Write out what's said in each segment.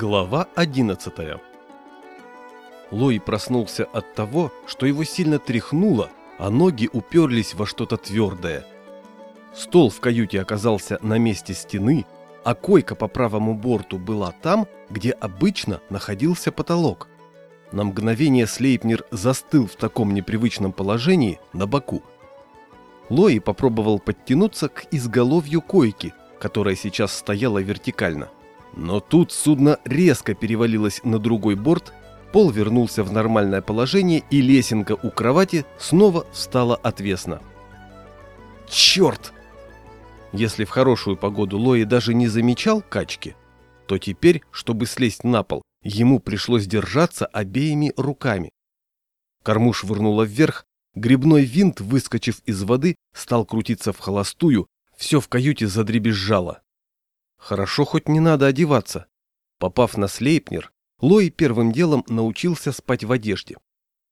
Глава 11 Лой проснулся от того, что его сильно тряхнуло, а ноги уперлись во что-то твердое. Стол в каюте оказался на месте стены, а койка по правому борту была там, где обычно находился потолок. На мгновение Слейпнер застыл в таком непривычном положении на боку. Лои попробовал подтянуться к изголовью койки, которая сейчас стояла вертикально. Но тут судно резко перевалилось на другой борт, пол вернулся в нормальное положение и лесенка у кровати снова встала отвесно. Черт! Если в хорошую погоду Лои даже не замечал качки, то теперь, чтобы слезть на пол, ему пришлось держаться обеими руками. Корму швырнуло вверх, грибной винт, выскочив из воды, стал крутиться в холостую, все в каюте задребезжало. Хорошо хоть не надо одеваться. Попав на Слейпнер, Лой первым делом научился спать в одежде.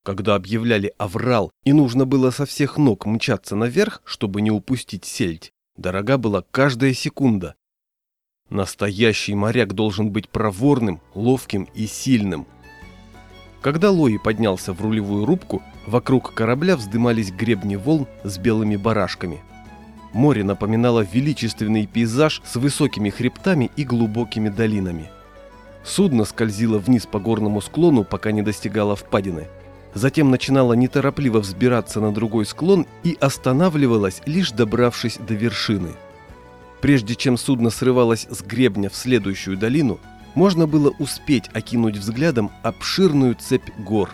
Когда объявляли аврал и нужно было со всех ног мчаться наверх, чтобы не упустить сельдь, дорога была каждая секунда. Настоящий моряк должен быть проворным, ловким и сильным. Когда Лои поднялся в рулевую рубку, вокруг корабля вздымались гребни волн с белыми барашками – Море напоминало величественный пейзаж с высокими хребтами и глубокими долинами. Судно скользило вниз по горному склону, пока не достигало впадины. Затем начинало неторопливо взбираться на другой склон и останавливалось, лишь добравшись до вершины. Прежде чем судно срывалось с гребня в следующую долину, можно было успеть окинуть взглядом обширную цепь гор.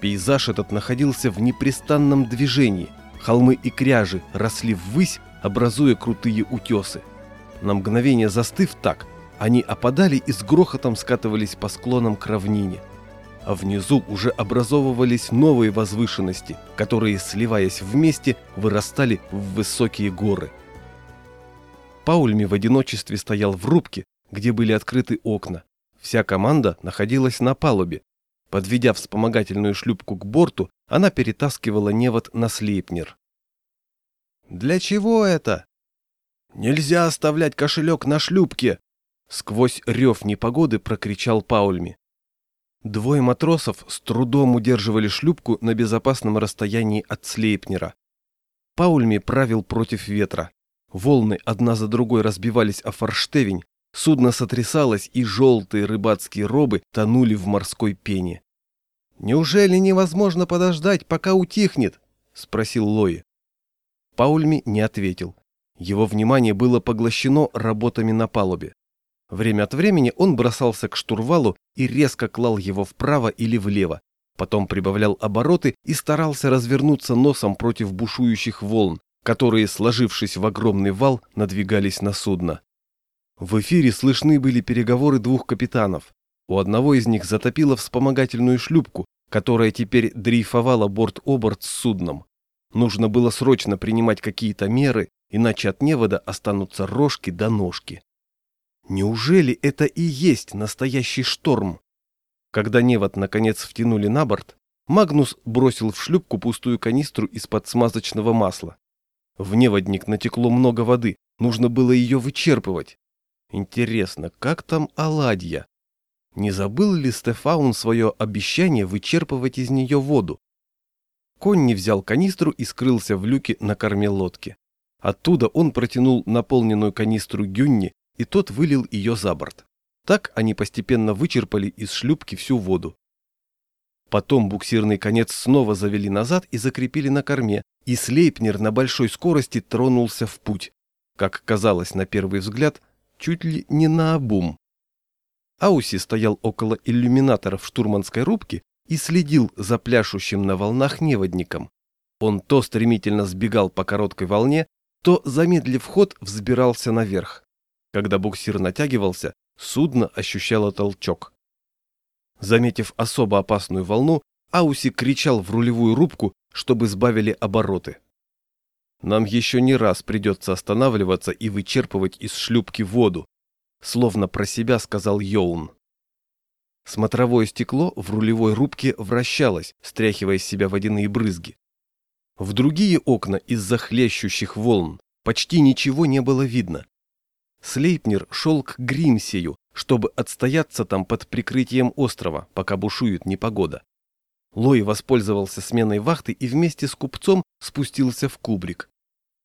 Пейзаж этот находился в непрестанном движении, Холмы и кряжи росли ввысь, образуя крутые утесы. На мгновение застыв так, они опадали и с грохотом скатывались по склонам к равнине. А внизу уже образовывались новые возвышенности, которые, сливаясь вместе, вырастали в высокие горы. Паульми в одиночестве стоял в рубке, где были открыты окна. Вся команда находилась на палубе. Подведя вспомогательную шлюпку к борту, она перетаскивала невод на слейпнер. «Для чего это?» «Нельзя оставлять кошелек на шлюпке!» Сквозь рев непогоды прокричал Паульми. Двое матросов с трудом удерживали шлюпку на безопасном расстоянии от слейпнера. Паульми правил против ветра. Волны одна за другой разбивались о форштевень, судно сотрясалось, и желтые рыбацкие робы тонули в морской пене. «Неужели невозможно подождать, пока утихнет?» – спросил Лои. Паульми не ответил. Его внимание было поглощено работами на палубе. Время от времени он бросался к штурвалу и резко клал его вправо или влево, потом прибавлял обороты и старался развернуться носом против бушующих волн, которые, сложившись в огромный вал, надвигались на судно. В эфире слышны были переговоры двух капитанов. У одного из них затопило вспомогательную шлюпку, которая теперь дрейфовала борт-оборт с судном. Нужно было срочно принимать какие-то меры, иначе от невода останутся рожки до ножки. Неужели это и есть настоящий шторм? Когда невод наконец втянули на борт, Магнус бросил в шлюпку пустую канистру из-под смазочного масла. В неводник натекло много воды, нужно было ее вычерпывать. Интересно, как там оладья? Не забыл ли Стефаун свое обещание вычерпывать из нее воду? Конни взял канистру и скрылся в люке на корме лодки. Оттуда он протянул наполненную канистру Гюнни, и тот вылил ее за борт. Так они постепенно вычерпали из шлюпки всю воду. Потом буксирный конец снова завели назад и закрепили на корме, и Слейпнер на большой скорости тронулся в путь. Как казалось на первый взгляд, чуть ли не на обум. Ауси стоял около иллюминатора в штурманской рубке и следил за пляшущим на волнах неводником. Он то стремительно сбегал по короткой волне, то, замедлив ход, взбирался наверх. Когда буксир натягивался, судно ощущало толчок. Заметив особо опасную волну, Ауси кричал в рулевую рубку, чтобы сбавили обороты. «Нам еще не раз придется останавливаться и вычерпывать из шлюпки воду», Словно про себя сказал Йоун. Смотровое стекло в рулевой рубке вращалось, стряхивая с себя водяные брызги. В другие окна из-за хлещущих волн почти ничего не было видно. Слейпнер шел к Гримсею, чтобы отстояться там под прикрытием острова, пока бушует непогода. Лой воспользовался сменой вахты и вместе с купцом спустился в кубрик.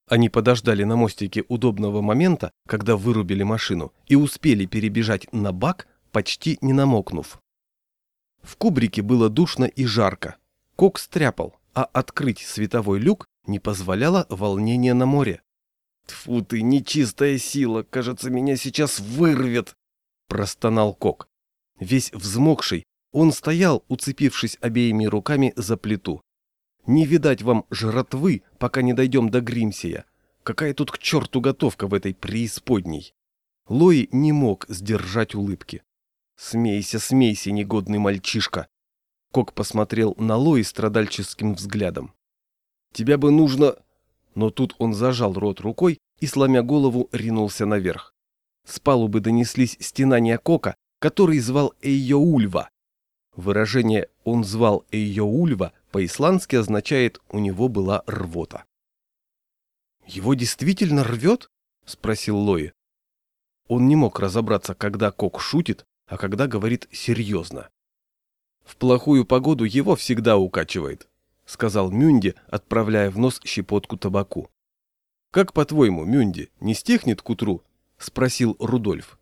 Они подождали на мостике удобного момента, когда вырубили машину, и успели перебежать на бак, почти не намокнув. В кубрике было душно и жарко. Кок стряпал, а открыть световой люк не позволяло волнение на море. «Тьфу ты, нечистая сила, кажется, меня сейчас вырвет!» – простонал Кок. Весь взмокший, он стоял, уцепившись обеими руками за плиту. Не видать вам жратвы, пока не дойдем до Гримсия. Какая тут к черту готовка в этой преисподней? Лои не мог сдержать улыбки. Смейся, смейся, негодный мальчишка. Кок посмотрел на Лои страдальческим взглядом. Тебя бы нужно... Но тут он зажал рот рукой и, сломя голову, ринулся наверх. С палубы донеслись стенания Кока, который звал Эйоульва. Выражение «он звал Эйоульва» по-исландски означает «у него была рвота». «Его действительно рвет?» – спросил Лои. Он не мог разобраться, когда Кок шутит, а когда говорит серьезно. «В плохую погоду его всегда укачивает», — сказал Мюнди, отправляя в нос щепотку табаку. «Как по-твоему, Мюнди, не стихнет к утру?» — спросил Рудольф.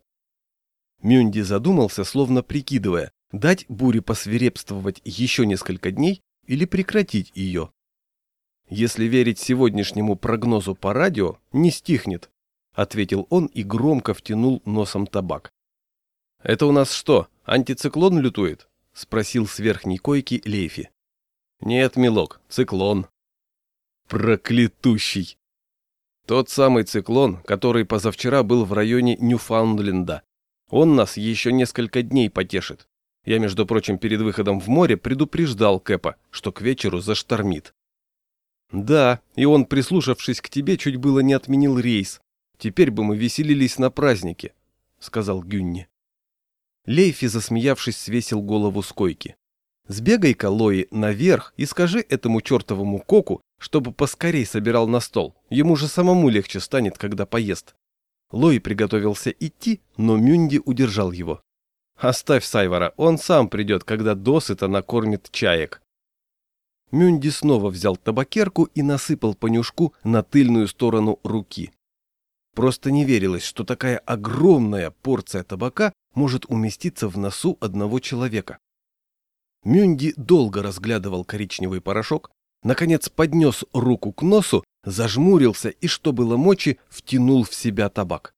Мюнди задумался, словно прикидывая, дать буре посвирепствовать еще несколько дней или прекратить ее. Если верить сегодняшнему прогнозу по радио, не стихнет, ответил он и громко втянул носом табак. Это у нас что, антициклон лютует? спросил с верхней койки Лейфи. Нет, милок, циклон. Проклятущий. Тот самый циклон, который позавчера был в районе Ньюфаундленда. Он нас еще несколько дней потешит. Я, между прочим, перед выходом в море предупреждал Кэпа, что к вечеру заштормит. Да, и он, прислушавшись к тебе, чуть было не отменил рейс. Теперь бы мы веселились на празднике, сказал Гюнни. Лейфи, засмеявшись, свесил голову с койки. Сбегай-ка, Лои, наверх и скажи этому чертовому коку, чтобы поскорей собирал на стол. Ему же самому легче станет, когда поест. Лои приготовился идти, но Мюнди удержал его. Оставь Сайвара, он сам придет, когда досыта накормит чаек. Мюнди снова взял табакерку и насыпал понюшку на тыльную сторону руки. Просто не верилось, что такая огромная порция табака может уместиться в носу одного человека. Мюнди долго разглядывал коричневый порошок, наконец поднес руку к носу, зажмурился и, что было мочи, втянул в себя табак.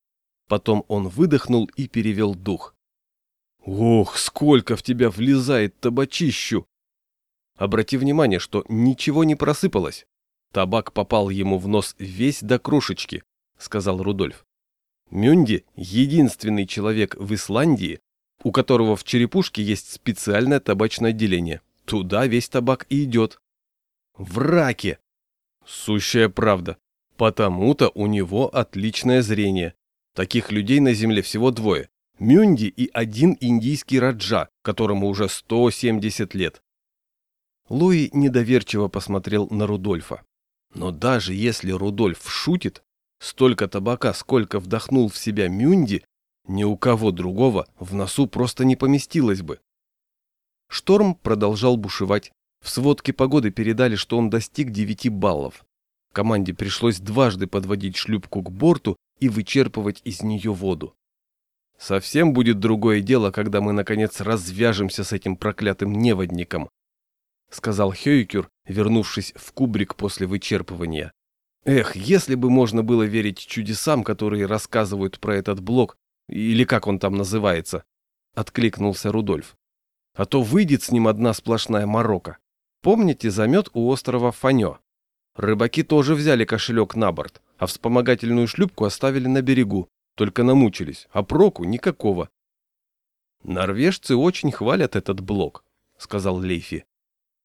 Потом он выдохнул и перевел дух. «Ох, сколько в тебя влезает табачищу!» Обрати внимание, что ничего не просыпалось. Табак попал ему в нос весь до крошечки, сказал Рудольф. Мюнди – единственный человек в Исландии, у которого в черепушке есть специальное табачное отделение. Туда весь табак и идет. В раке! Сущая правда. Потому-то у него отличное зрение. Таких людей на земле всего двое. Мюнди и один индийский раджа, которому уже 170 лет. Луи недоверчиво посмотрел на Рудольфа. Но даже если Рудольф шутит, столько табака, сколько вдохнул в себя Мюнди, ни у кого другого в носу просто не поместилось бы. Шторм продолжал бушевать. В сводке погоды передали, что он достиг 9 баллов. Команде пришлось дважды подводить шлюпку к борту и вычерпывать из нее воду. Совсем будет другое дело, когда мы наконец развяжемся с этим проклятым неводником, сказал Хейкер, вернувшись в кубрик после вычерпывания. Эх, если бы можно было верить чудесам, которые рассказывают про этот блок, или как он там называется, откликнулся Рудольф. А то выйдет с ним одна сплошная морока. Помните замет у острова Фанё? Рыбаки тоже взяли кошелек на борт, а вспомогательную шлюпку оставили на берегу, только намучились, а проку никакого. Норвежцы очень хвалят этот блок, сказал Лейфи.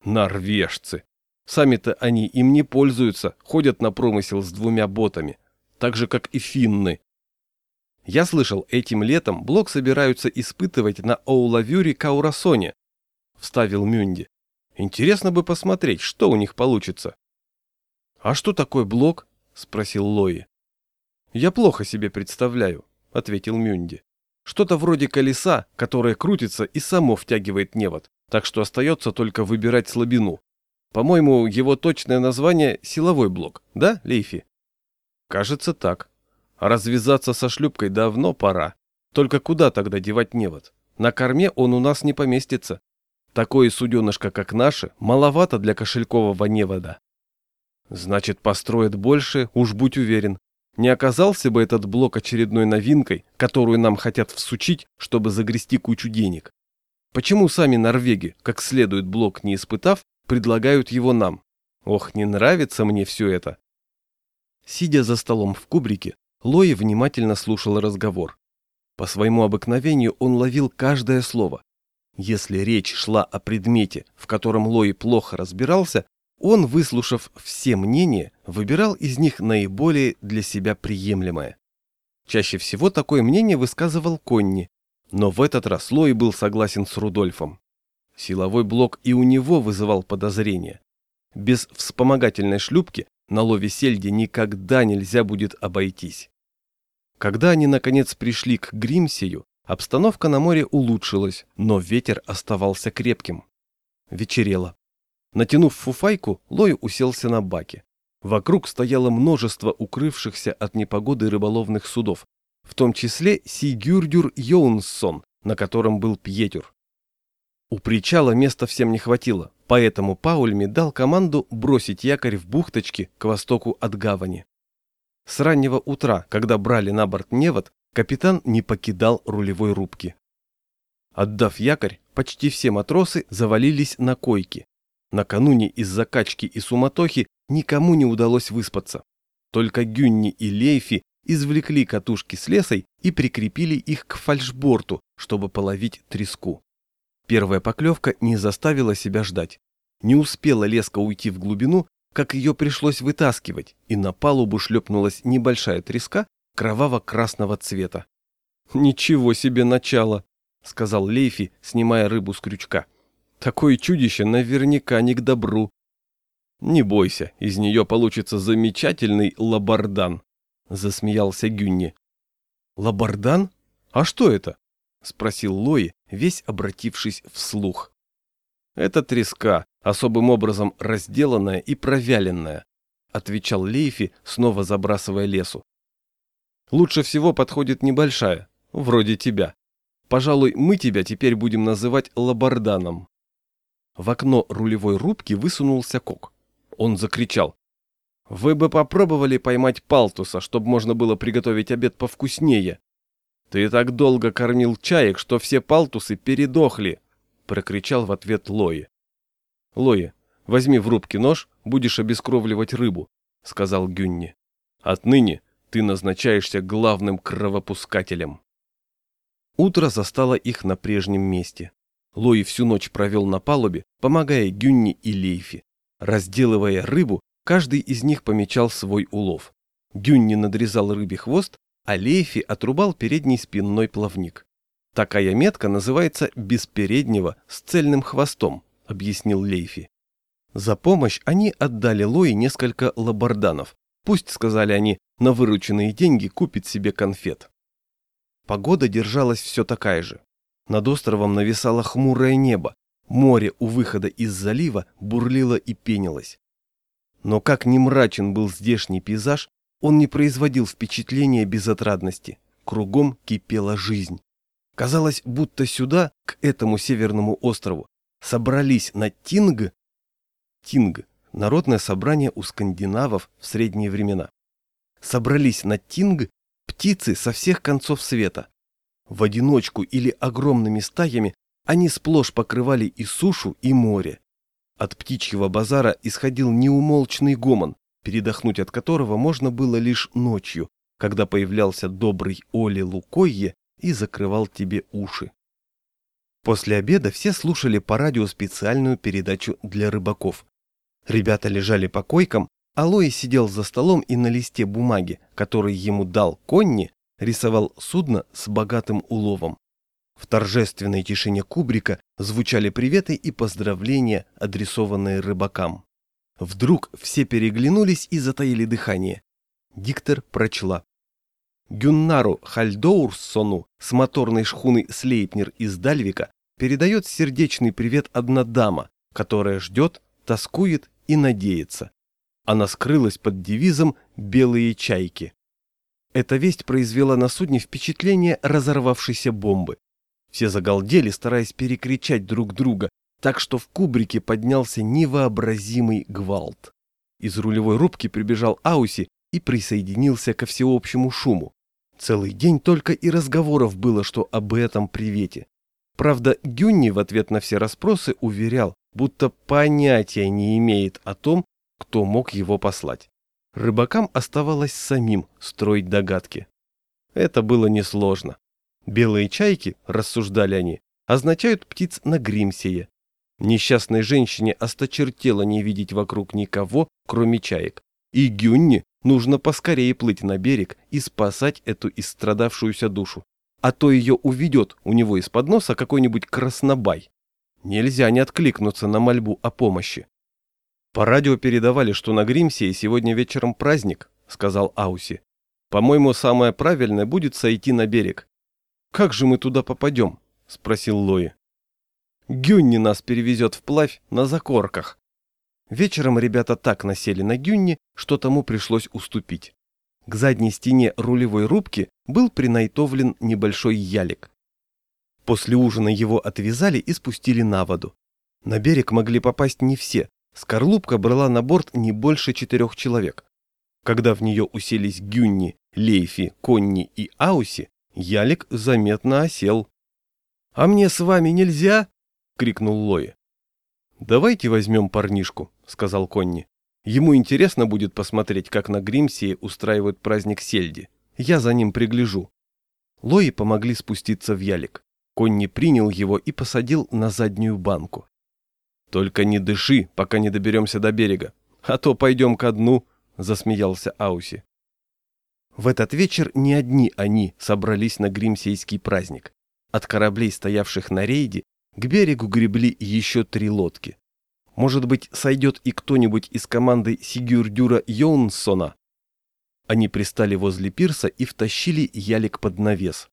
Норвежцы. Сами-то они им не пользуются, ходят на промысел с двумя ботами, так же, как и финны. Я слышал, этим летом блок собираются испытывать на Оулавюре Каурасоне, вставил Мюнди. Интересно бы посмотреть, что у них получится. А что такое блок? спросил Лои. Я плохо себе представляю, ответил Мюнди. Что-то вроде колеса, которое крутится и само втягивает невод, так что остается только выбирать слабину. По-моему, его точное название – силовой блок, да, Лейфи? Кажется так. Развязаться со шлюпкой давно пора. Только куда тогда девать невод? На корме он у нас не поместится. Такое суденышко, как наше, маловато для кошелькового невода. Значит, построят больше, уж будь уверен. Не оказался бы этот блок очередной новинкой, которую нам хотят всучить, чтобы загрести кучу денег. Почему сами норвеги, как следует блок не испытав, предлагают его нам? Ох, не нравится мне все это. Сидя за столом в кубрике, Лои внимательно слушал разговор. По своему обыкновению он ловил каждое слово. Если речь шла о предмете, в котором Лои плохо разбирался, он, выслушав все мнения, выбирал из них наиболее для себя приемлемое. Чаще всего такое мнение высказывал Конни, но в этот раз Лои был согласен с Рудольфом. Силовой блок и у него вызывал подозрения. Без вспомогательной шлюпки на лове сельди никогда нельзя будет обойтись. Когда они наконец пришли к Гримсею, обстановка на море улучшилась, но ветер оставался крепким. Вечерело. Натянув фуфайку, Лой уселся на баке. Вокруг стояло множество укрывшихся от непогоды рыболовных судов, в том числе Сигюрдюр Йоунссон, на котором был Пьетюр. У причала места всем не хватило, поэтому Паульми дал команду бросить якорь в бухточке к востоку от гавани. С раннего утра, когда брали на борт невод, капитан не покидал рулевой рубки. Отдав якорь, почти все матросы завалились на койки, Накануне из закачки и суматохи никому не удалось выспаться. Только Гюнни и Лейфи извлекли катушки с лесой и прикрепили их к фальшборту, чтобы половить треску. Первая поклевка не заставила себя ждать. Не успела леска уйти в глубину, как ее пришлось вытаскивать, и на палубу шлепнулась небольшая треска кроваво-красного цвета. «Ничего себе начало!» — сказал Лейфи, снимая рыбу с крючка. Такое чудище наверняка не к добру. Не бойся, из нее получится замечательный лабардан, засмеялся Гюнни. Лабардан? А что это? спросил Лои, весь обратившись вслух. Это треска, особым образом разделанная и провяленная, отвечал Лейфи, снова забрасывая лесу. Лучше всего подходит небольшая, вроде тебя. Пожалуй, мы тебя теперь будем называть лабарданом. В окно рулевой рубки высунулся Кок. Он закричал. «Вы бы попробовали поймать палтуса, чтобы можно было приготовить обед повкуснее. Ты так долго кормил чаек, что все палтусы передохли!» Прокричал в ответ Лои. «Лои, возьми в рубке нож, будешь обескровливать рыбу», сказал Гюнни. «Отныне ты назначаешься главным кровопускателем». Утро застало их на прежнем месте. Лои всю ночь провел на палубе, помогая Гюнни и Лейфи. Разделывая рыбу, каждый из них помечал свой улов. Гюнни надрезал рыбий хвост, а Лейфи отрубал передний спинной плавник. Такая метка называется «без переднего с цельным хвостом», объяснил Лейфи. За помощь они отдали Лои несколько лабарданов. Пусть, сказали они, на вырученные деньги купит себе конфет. Погода держалась все такая же. Над островом нависало хмурое небо, море у выхода из залива бурлило и пенилось. Но как ни мрачен был здешний пейзаж, он не производил впечатления безотрадности. Кругом кипела жизнь. Казалось, будто сюда, к этому северному острову, собрались на Тинг... Тинг – народное собрание у скандинавов в средние времена. Собрались на Тинг птицы со всех концов света, в одиночку или огромными стаями они сплошь покрывали и сушу, и море. От птичьего базара исходил неумолчный гомон, передохнуть от которого можно было лишь ночью, когда появлялся добрый Оли Лукойе и закрывал тебе уши. После обеда все слушали по радио специальную передачу для рыбаков. Ребята лежали по койкам, а Лои сидел за столом и на листе бумаги, который ему дал Конни, рисовал судно с богатым уловом. В торжественной тишине кубрика звучали приветы и поздравления, адресованные рыбакам. Вдруг все переглянулись и затаили дыхание. Диктор прочла. Гюннару Хальдоурссону с моторной шхуны Слейпнер из Дальвика передает сердечный привет одна дама, которая ждет, тоскует и надеется. Она скрылась под девизом «Белые чайки». Эта весть произвела на судне впечатление разорвавшейся бомбы. Все загалдели, стараясь перекричать друг друга, так что в кубрике поднялся невообразимый гвалт. Из рулевой рубки прибежал Ауси и присоединился ко всеобщему шуму. Целый день только и разговоров было, что об этом привете. Правда, Гюнни в ответ на все расспросы уверял, будто понятия не имеет о том, кто мог его послать. Рыбакам оставалось самим строить догадки. Это было несложно. Белые чайки, рассуждали они, означают птиц на Гримсее. Несчастной женщине осточертело не видеть вокруг никого, кроме чаек. И Гюнни нужно поскорее плыть на берег и спасать эту истрадавшуюся душу. А то ее уведет у него из-под носа какой-нибудь краснобай. Нельзя не откликнуться на мольбу о помощи. По радио передавали, что на Гримсии сегодня вечером праздник, сказал Ауси. По-моему, самое правильное будет сойти на берег. Как же мы туда попадем? спросил Лои. Гюнни нас перевезет вплавь на закорках. Вечером ребята так насели на Гюнни, что тому пришлось уступить. К задней стене рулевой рубки был принайтовлен небольшой ялик. После ужина его отвязали и спустили на воду. На берег могли попасть не все, скорлупка брала на борт не больше четырех человек. Когда в нее уселись Гюнни, Лейфи, Конни и Ауси, ялик заметно осел. «А мне с вами нельзя?» — крикнул Лои. «Давайте возьмем парнишку», — сказал Конни. «Ему интересно будет посмотреть, как на Гримсии устраивают праздник сельди. Я за ним пригляжу». Лои помогли спуститься в ялик. Конни принял его и посадил на заднюю банку. «Только не дыши, пока не доберемся до берега, а то пойдем ко дну», — засмеялся Ауси. В этот вечер не одни они собрались на гримсейский праздник. От кораблей, стоявших на рейде, к берегу гребли еще три лодки. Может быть, сойдет и кто-нибудь из команды Сигюрдюра Йонсона. Они пристали возле пирса и втащили ялик под навес.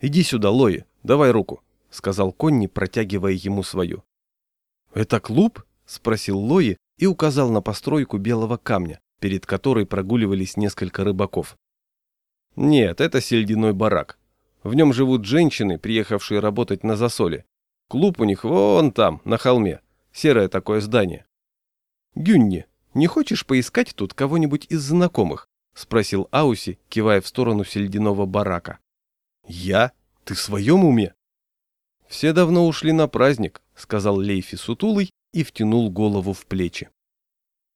«Иди сюда, Лои, давай руку», — сказал Конни, протягивая ему свою. «Это клуб?» — спросил Лои и указал на постройку белого камня, перед которой прогуливались несколько рыбаков. «Нет, это сельдяной барак. В нем живут женщины, приехавшие работать на засоле. Клуб у них вон там, на холме. Серое такое здание. «Гюнни, не хочешь поискать тут кого-нибудь из знакомых?» — спросил Ауси, кивая в сторону сельдяного барака. «Я? Ты в своем уме?» «Все давно ушли на праздник», — сказал Лейфи сутулый и втянул голову в плечи.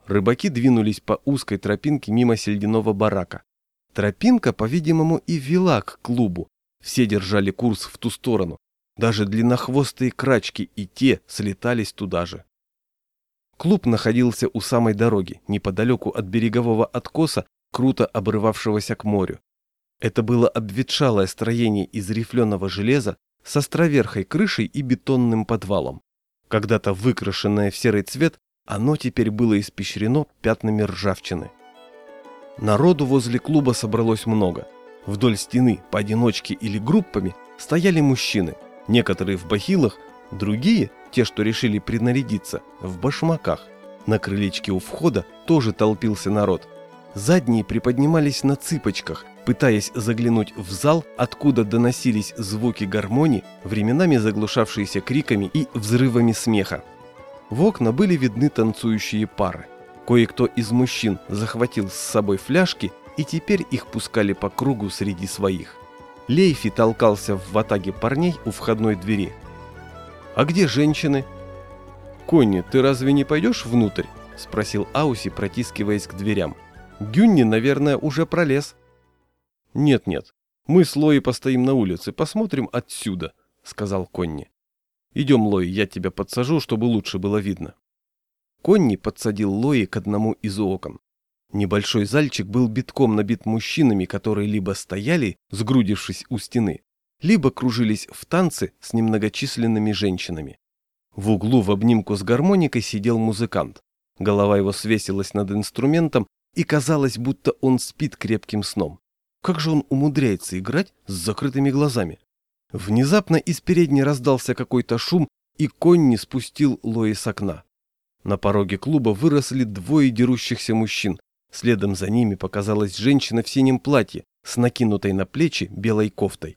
Рыбаки двинулись по узкой тропинке мимо сельдяного барака. Тропинка, по-видимому, и вела к клубу. Все держали курс в ту сторону. Даже длиннохвостые крачки и те слетались туда же. Клуб находился у самой дороги, неподалеку от берегового откоса, круто обрывавшегося к морю. Это было обветшалое строение из рифленого железа с островерхой крышей и бетонным подвалом. Когда-то выкрашенное в серый цвет, оно теперь было испещрено пятнами ржавчины. Народу возле клуба собралось много. Вдоль стены, поодиночке или группами, стояли мужчины – Некоторые в бахилах, другие, те, что решили принарядиться, в башмаках. На крылечке у входа тоже толпился народ. Задние приподнимались на цыпочках, пытаясь заглянуть в зал, откуда доносились звуки гармонии, временами заглушавшиеся криками и взрывами смеха. В окна были видны танцующие пары. Кое-кто из мужчин захватил с собой фляжки, и теперь их пускали по кругу среди своих. Лейфи толкался в ватаге парней у входной двери. «А где женщины?» «Конни, ты разве не пойдешь внутрь?» – спросил Ауси, протискиваясь к дверям. «Гюнни, наверное, уже пролез». «Нет-нет, мы с Лоей постоим на улице, посмотрим отсюда», – сказал Конни. «Идем, Лои, я тебя подсажу, чтобы лучше было видно». Конни подсадил Лои к одному из окон. Небольшой зальчик был битком набит мужчинами, которые либо стояли, сгрудившись у стены, либо кружились в танце с немногочисленными женщинами. В углу в обнимку с гармоникой сидел музыкант. Голова его свесилась над инструментом, и казалось, будто он спит крепким сном. Как же он умудряется играть с закрытыми глазами? Внезапно из передней раздался какой-то шум, и конь не спустил Лои с окна. На пороге клуба выросли двое дерущихся мужчин. Следом за ними показалась женщина в синем платье с накинутой на плечи белой кофтой.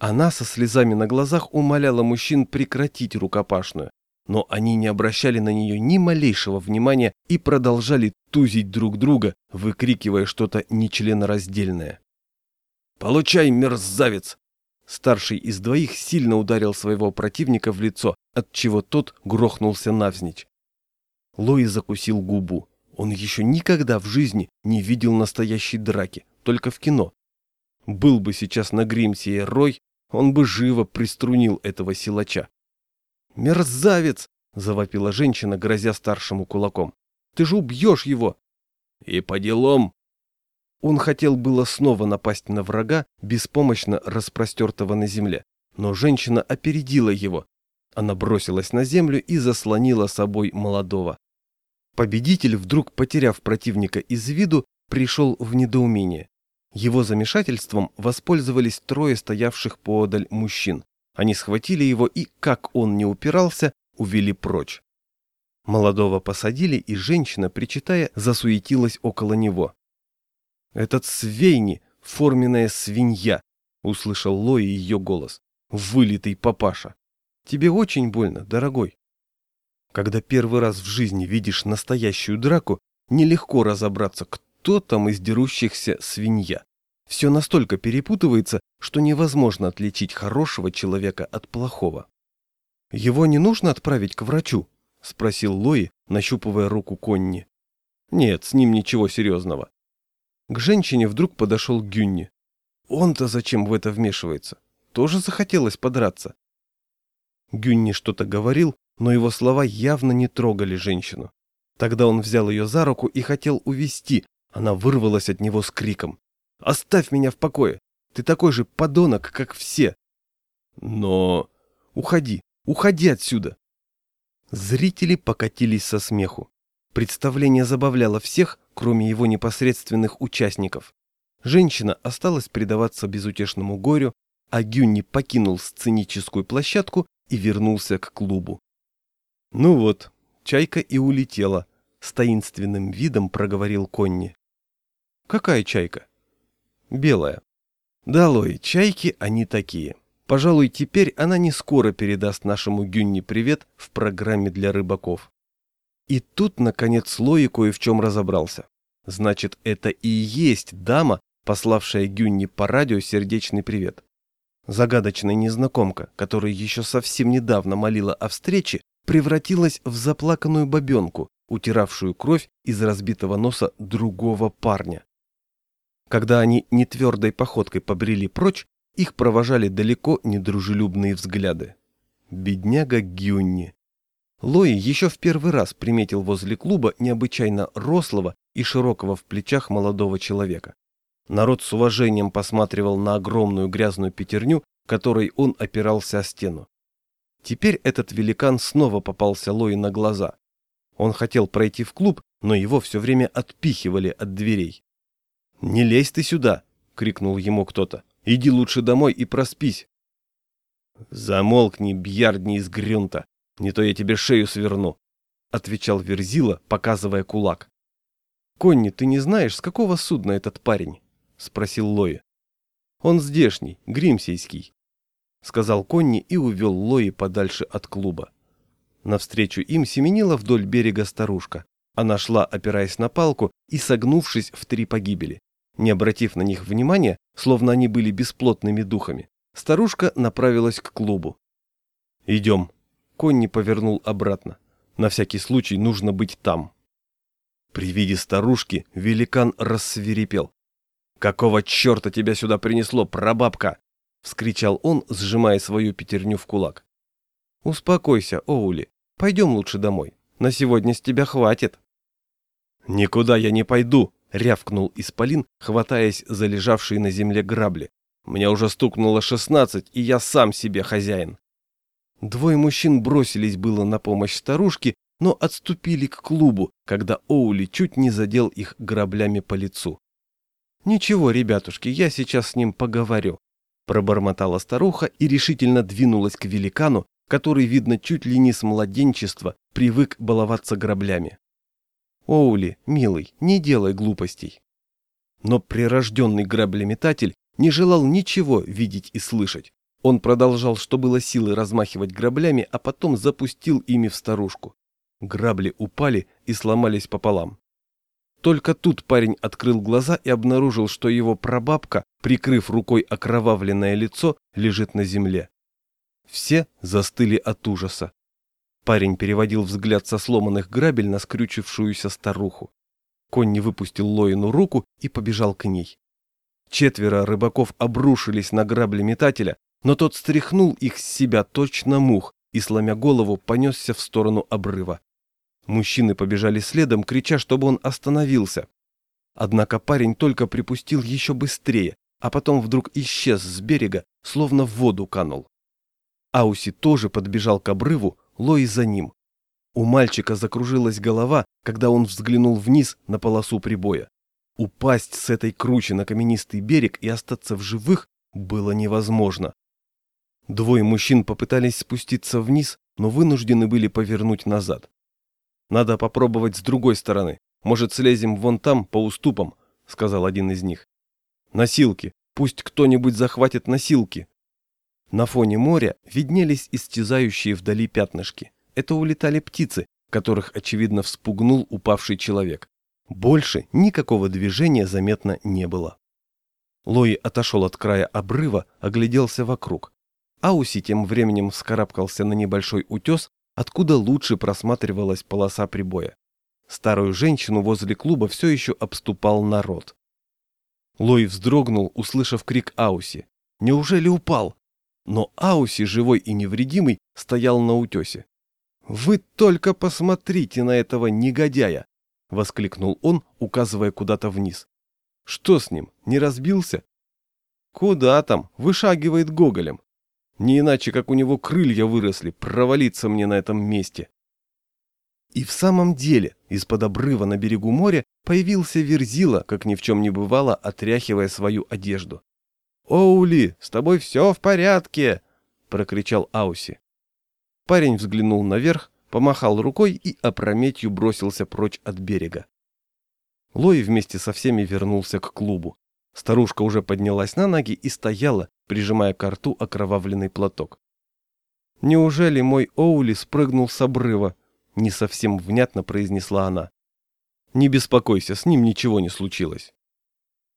Она со слезами на глазах умоляла мужчин прекратить рукопашную, но они не обращали на нее ни малейшего внимания и продолжали тузить друг друга, выкрикивая что-то нечленораздельное. «Получай, мерзавец!» Старший из двоих сильно ударил своего противника в лицо, отчего тот грохнулся навзничь. Лои закусил губу. Он еще никогда в жизни не видел настоящей драки, только в кино. Был бы сейчас на Гримсии Рой, он бы живо приструнил этого силача. «Мерзавец!» – завопила женщина, грозя старшему кулаком. «Ты же убьешь его!» «И по делам!» Он хотел было снова напасть на врага, беспомощно распростертого на земле, но женщина опередила его. Она бросилась на землю и заслонила собой молодого. Победитель, вдруг потеряв противника из виду, пришел в недоумение. Его замешательством воспользовались трое стоявших поодаль мужчин. Они схватили его и, как он не упирался, увели прочь. Молодого посадили, и женщина, причитая, засуетилась около него. «Этот свейни, форменная свинья!» — услышал Лои ее голос. «Вылитый папаша! Тебе очень больно, дорогой!» Когда первый раз в жизни видишь настоящую драку, нелегко разобраться, кто там из дерущихся свинья. Все настолько перепутывается, что невозможно отличить хорошего человека от плохого. «Его не нужно отправить к врачу?» – спросил Лои, нащупывая руку Конни. «Нет, с ним ничего серьезного». К женщине вдруг подошел Гюнни. Он-то зачем в это вмешивается? Тоже захотелось подраться. Гюнни что-то говорил, но его слова явно не трогали женщину. Тогда он взял ее за руку и хотел увести, она вырвалась от него с криком. «Оставь меня в покое! Ты такой же подонок, как все!» «Но...» «Уходи! Уходи отсюда!» Зрители покатились со смеху. Представление забавляло всех, кроме его непосредственных участников. Женщина осталась предаваться безутешному горю, а Гюнни покинул сценическую площадку и вернулся к клубу. Ну вот, чайка и улетела, с таинственным видом проговорил Конни. Какая чайка? Белая. Долой, чайки они такие. Пожалуй, теперь она не скоро передаст нашему Гюнни привет в программе для рыбаков. И тут, наконец, Лои кое в чем разобрался. Значит, это и есть дама, пославшая Гюнни по радио сердечный привет. Загадочная незнакомка, которая еще совсем недавно молила о встрече, превратилась в заплаканную бабенку, утиравшую кровь из разбитого носа другого парня. Когда они нетвердой походкой побрели прочь, их провожали далеко недружелюбные взгляды. Бедняга Гюнни. Лои еще в первый раз приметил возле клуба необычайно рослого и широкого в плечах молодого человека. Народ с уважением посматривал на огромную грязную пятерню, которой он опирался о стену. Теперь этот великан снова попался Лои на глаза. Он хотел пройти в клуб, но его все время отпихивали от дверей. «Не лезь ты сюда!» — крикнул ему кто-то. «Иди лучше домой и проспись!» «Замолкни, бьярдни из Грюнта, не то я тебе шею сверну!» — отвечал Верзила, показывая кулак. «Конни, ты не знаешь, с какого судна этот парень?» — спросил Лои. «Он здешний, гримсейский. — сказал Конни и увел Лои подальше от клуба. Навстречу им семенила вдоль берега старушка. Она шла, опираясь на палку и согнувшись в три погибели. Не обратив на них внимания, словно они были бесплотными духами, старушка направилась к клубу. «Идем». Конни повернул обратно. На всякий случай нужно быть там. При виде старушки великан рассверепел. «Какого черта тебя сюда принесло, прабабка?» — вскричал он, сжимая свою пятерню в кулак. «Успокойся, Оули. Пойдем лучше домой. На сегодня с тебя хватит». «Никуда я не пойду», — рявкнул Исполин, хватаясь за лежавшие на земле грабли. «Мне уже стукнуло шестнадцать, и я сам себе хозяин». Двое мужчин бросились было на помощь старушке, но отступили к клубу, когда Оули чуть не задел их граблями по лицу. «Ничего, ребятушки, я сейчас с ним поговорю», – пробормотала старуха и решительно двинулась к великану, который, видно, чуть ли не с младенчества привык баловаться граблями. «Оули, милый, не делай глупостей». Но прирожденный граблеметатель не желал ничего видеть и слышать. Он продолжал, что было силы размахивать граблями, а потом запустил ими в старушку. Грабли упали и сломались пополам. Только тут парень открыл глаза и обнаружил, что его прабабка, прикрыв рукой окровавленное лицо, лежит на земле. Все застыли от ужаса. Парень переводил взгляд со сломанных грабель на скрючившуюся старуху. Конь не выпустил Лоину руку и побежал к ней. Четверо рыбаков обрушились на грабли метателя, но тот стряхнул их с себя точно мух и, сломя голову, понесся в сторону обрыва. Мужчины побежали следом, крича, чтобы он остановился. Однако парень только припустил еще быстрее, а потом вдруг исчез с берега, словно в воду канул. Ауси тоже подбежал к обрыву, Лои за ним. У мальчика закружилась голова, когда он взглянул вниз на полосу прибоя. Упасть с этой кручи на каменистый берег и остаться в живых было невозможно. Двое мужчин попытались спуститься вниз, но вынуждены были повернуть назад. Надо попробовать с другой стороны. Может, слезем вон там, по уступам, сказал один из них. Носилки. Пусть кто-нибудь захватит носилки. На фоне моря виднелись истязающие вдали пятнышки. Это улетали птицы, которых, очевидно, вспугнул упавший человек. Больше никакого движения заметно не было. Лои отошел от края обрыва, огляделся вокруг. Ауси тем временем вскарабкался на небольшой утес откуда лучше просматривалась полоса прибоя. Старую женщину возле клуба все еще обступал народ. Лой вздрогнул, услышав крик Ауси. «Неужели упал?» Но Ауси, живой и невредимый, стоял на утесе. «Вы только посмотрите на этого негодяя!» — воскликнул он, указывая куда-то вниз. «Что с ним, не разбился?» «Куда там? Вышагивает гоголем. Не иначе, как у него крылья выросли, провалиться мне на этом месте. И в самом деле, из-под обрыва на берегу моря появился Верзила, как ни в чем не бывало, отряхивая свою одежду. «Оули, с тобой все в порядке!» – прокричал Ауси. Парень взглянул наверх, помахал рукой и опрометью бросился прочь от берега. Лой вместе со всеми вернулся к клубу. Старушка уже поднялась на ноги и стояла, прижимая к рту окровавленный платок. «Неужели мой Оули спрыгнул с обрыва?» – не совсем внятно произнесла она. «Не беспокойся, с ним ничего не случилось».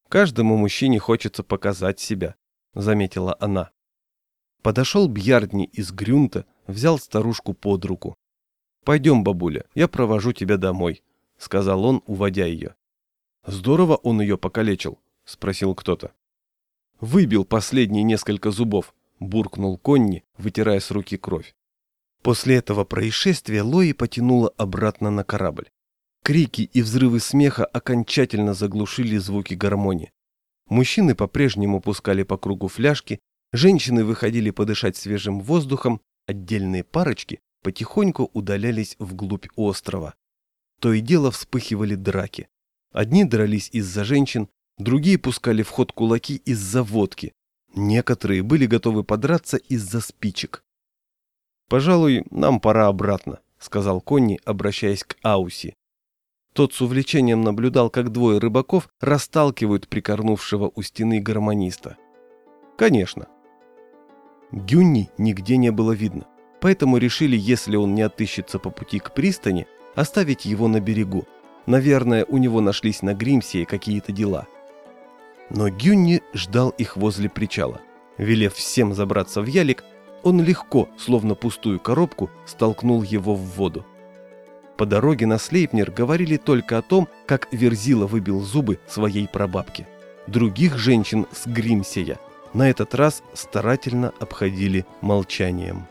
«Каждому мужчине хочется показать себя», – заметила она. Подошел Бьярдни из Грюнта, взял старушку под руку. «Пойдем, бабуля, я провожу тебя домой», – сказал он, уводя ее. «Здорово он ее покалечил», – спросил кто-то. Выбил последние несколько зубов, буркнул Конни, вытирая с руки кровь. После этого происшествия Лои потянула обратно на корабль. Крики и взрывы смеха окончательно заглушили звуки гармонии. Мужчины по-прежнему пускали по кругу фляжки, женщины выходили подышать свежим воздухом, отдельные парочки потихоньку удалялись вглубь острова. То и дело вспыхивали драки. Одни дрались из-за женщин, Другие пускали в ход кулаки из-за водки. Некоторые были готовы подраться из-за спичек. «Пожалуй, нам пора обратно», — сказал Конни, обращаясь к Ауси. Тот с увлечением наблюдал, как двое рыбаков расталкивают прикорнувшего у стены гармониста. «Конечно». Гюнни нигде не было видно, поэтому решили, если он не отыщется по пути к пристани, оставить его на берегу. Наверное, у него нашлись на Гримсии какие-то дела. Но Гюнни ждал их возле причала. Велев всем забраться в ялик, он легко, словно пустую коробку, столкнул его в воду. По дороге на Слейпнер говорили только о том, как Верзила выбил зубы своей прабабке. Других женщин с Гримсея на этот раз старательно обходили молчанием.